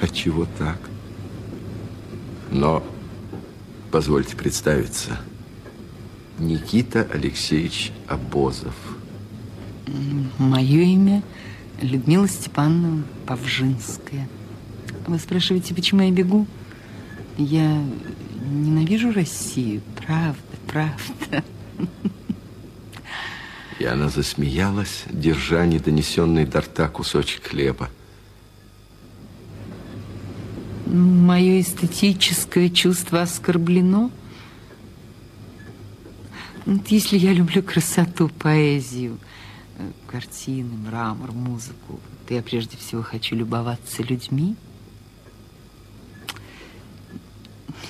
Отчего так? Но позвольте представиться. Никита Алексеевич Обозов. Мое имя Людмила Степановна Павжинская. Вы спрашиваете, почему я бегу? Я ненавижу Россию, правда, правда. И она засмеялась, держа недонесенный до рта кусочек хлеба. Мое эстетическое чувство оскорблено. Вот если я люблю красоту, поэзию, э, картины, мрамор, музыку, то я прежде всего хочу любоваться людьми.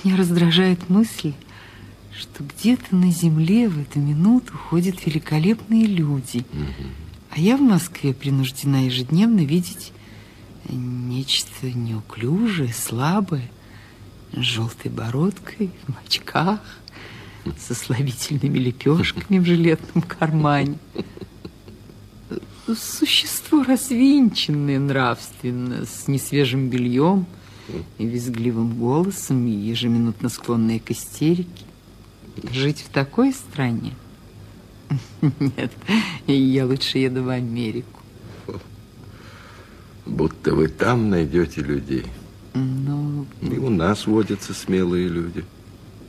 Меня раздражает мысль, что где-то на земле в эту минуту ходят великолепные люди. Угу. А я в Москве принуждена ежедневно видеть нечто неуклюжее, слабое, с желтой бородкой, в очках, со слабительными лепешками в жилетном кармане. Существо развинченное нравственно, с несвежим бельем и визгливым голосом, и ежеминутно склонное к истерике. Жить в такой стране? Нет, я лучше еду в Америку. Будто вы там найдете людей. Ну... И у нас водятся смелые люди.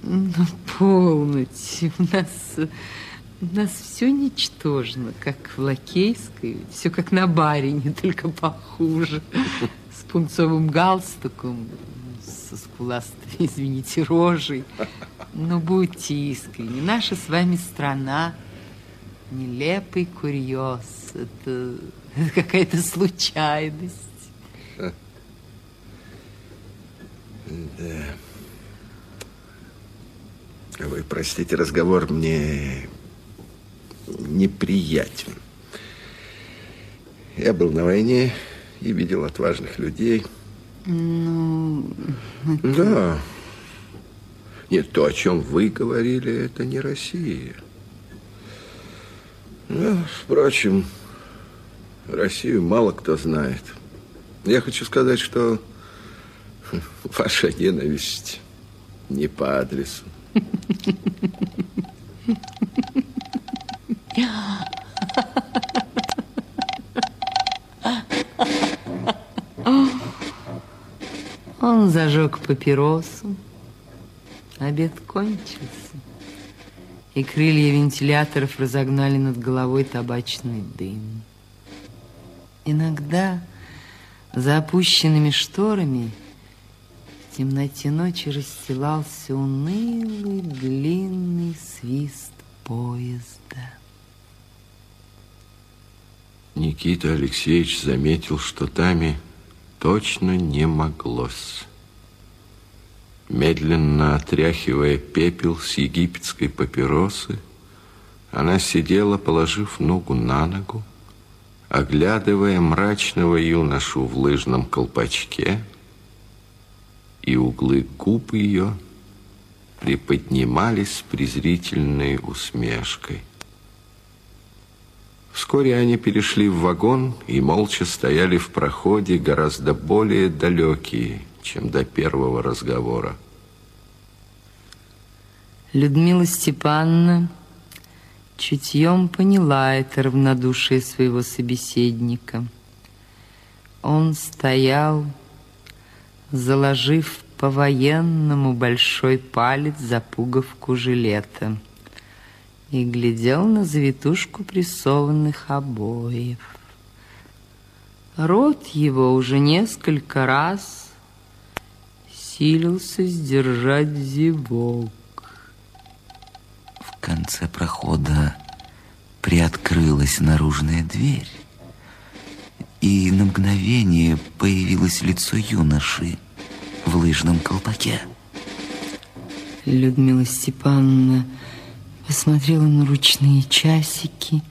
Ну, полноте. У нас, у нас все ничтожно, как в Лакейской. Все как на барине, только похуже. С пунцовым галстуком, со скуластой, извините, рожей. Но будьте искренни, наша с вами страна нелепый курьез. Это, это какая-то случайность. Да. Вы простите, разговор мне неприятен. Я был на войне и видел отважных людей. Ну... Это... Да. Нет, то, о чем вы говорили, это не Россия. Ну, впрочем, Россию мало кто знает. Я хочу сказать, что ваша ненависть не по адресу. Он зажег папиросу. Обед кончился, и крылья вентиляторов разогнали над головой табачный дым. Иногда за опущенными шторами в темноте ночи расстилался унылый длинный свист поезда. Никита Алексеевич заметил, что Тами точно не моглось. Медленно отряхивая пепел с египетской папиросы, она сидела, положив ногу на ногу, оглядывая мрачного юношу в лыжном колпачке, и углы губ ее приподнимались с презрительной усмешкой. Вскоре они перешли в вагон и молча стояли в проходе, гораздо более далекие, чем до первого разговора. Людмила Степановна чутьем поняла это равнодушие своего собеседника. Он стоял, заложив по-военному большой палец за пуговку жилета и глядел на завитушку прессованных обоев. Рот его уже несколько раз силился сдержать зевок. Конце прохода приоткрылась наружная дверь, и на мгновение появилось лицо юноши в лыжном колпаке. Людмила Степановна посмотрела на ручные часики,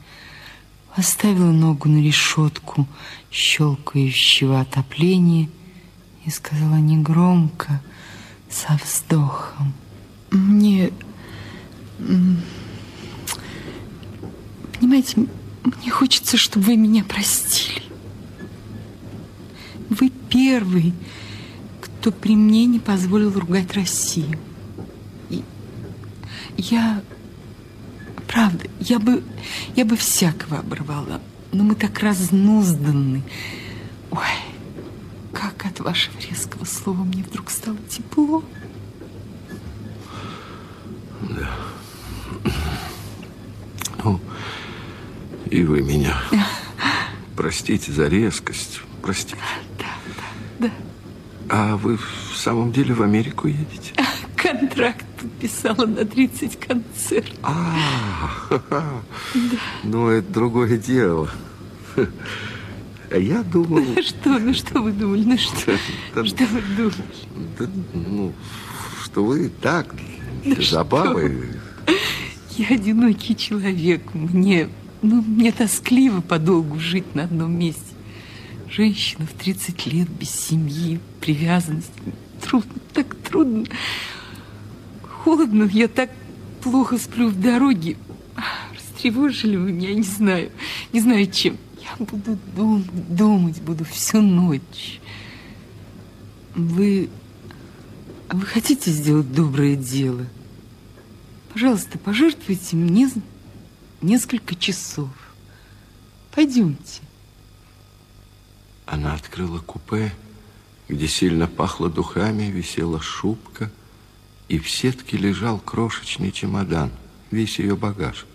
поставила ногу на решетку щелкающего отопления и сказала негромко, со вздохом. Мне... Понимаете, мне хочется, чтобы вы меня простили. Вы первый кто при мне не позволил ругать Россию. И я, правда, я бы, я бы всякого оборвала, но мы так разнузданы. Ой, как от вашего резкого слова мне вдруг стало тепло. Да. Ну, и вы меня. Простите за резкость. Простите. Да, да, да. А вы в самом деле в Америку едете? Контракт подписала на 30 концертов. А, да. ну это другое дело. А я думал... Что, ну что вы думали, ну что, да, что вы думали? Да, ну, что вы так, для забавы. Я одинокий человек, мне, ну, мне тоскливо подолгу жить на одном месте. Женщина в 30 лет без семьи, привязанности. Трудно, так трудно. Холодно, я так плохо сплю в дороге. Растревожили вы меня, не знаю. Не знаю, чем. Я буду думать, думать буду всю ночь. Вы... А вы хотите сделать доброе дело? Пожалуйста, пожертвуйте мне несколько часов. Пойдемте. Она открыла купе, где сильно пахло духами, висела шубка, и в сетке лежал крошечный чемодан, весь ее багаж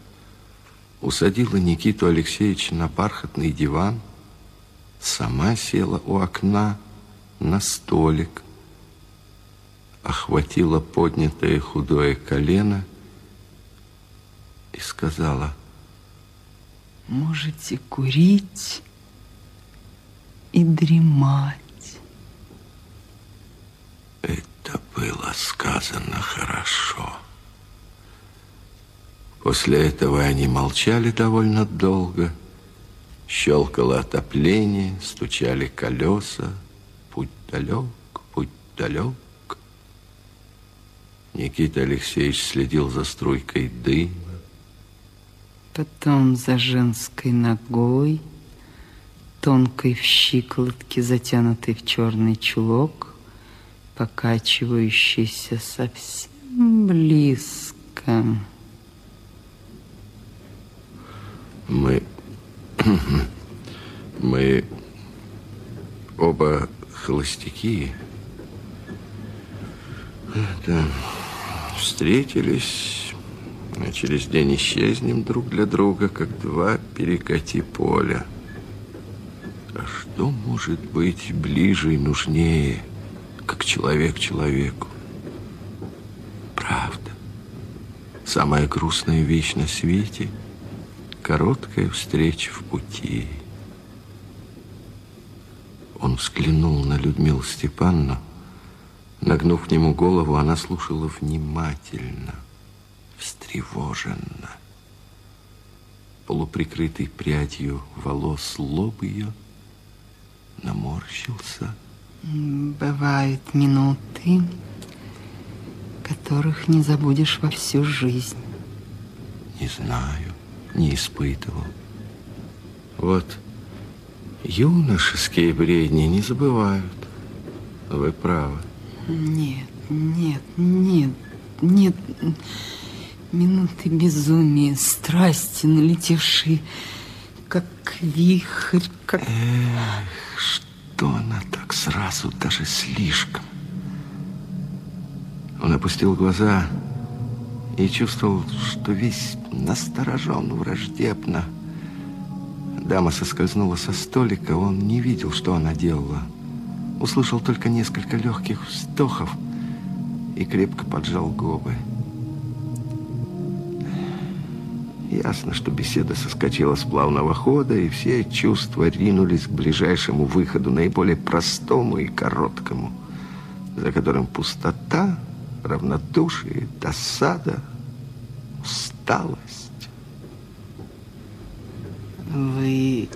усадила Никиту Алексеевича на бархатный диван, сама села у окна на столик, охватила поднятое худое колено и сказала, «Можете курить и дремать». Это было сказано хорошо. После этого они молчали довольно долго. Щелкало отопление, стучали колеса. Путь далек, путь далек. Никита Алексеевич следил за струйкой дыма. Потом за женской ногой, тонкой в щиколотке, затянутой в черный чулок, покачивающийся совсем близко. Мы... Мы оба холостяки. Да. Встретились, а через день исчезнем друг для друга, как два перекати поля. А что может быть ближе и нужнее, как человек человеку? Правда. Самая грустная вещь на свете — Короткая встреча в пути. Он взглянул на Людмилу Степановну. Нагнув к нему голову, она слушала внимательно, встревоженно. Полуприкрытый прядью волос лоб ее наморщился. Бывают минуты, которых не забудешь во всю жизнь. Не знаю не испытывал. Вот юношеские бредни не забывают. Вы правы. Нет, нет, нет, нет. Минуты безумия, страсти, налетевшие, как вихрь, как... Эх, что она так сразу, даже слишком. Он опустил глаза и чувствовал, что весь насторожен враждебно. Дама соскользнула со столика, он не видел, что она делала. Услышал только несколько легких вздохов и крепко поджал губы. Ясно, что беседа соскочила с плавного хода, и все чувства ринулись к ближайшему выходу, наиболее простому и короткому, за которым пустота, равнодушие, досада, усталость. Вы...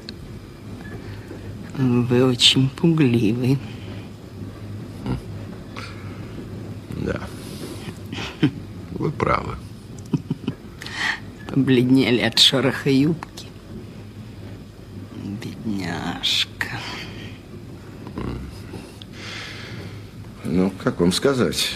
Вы очень пугливы. Да. Вы правы. Побледнели от шороха юбки. Бедняжка. Ну, как вам сказать?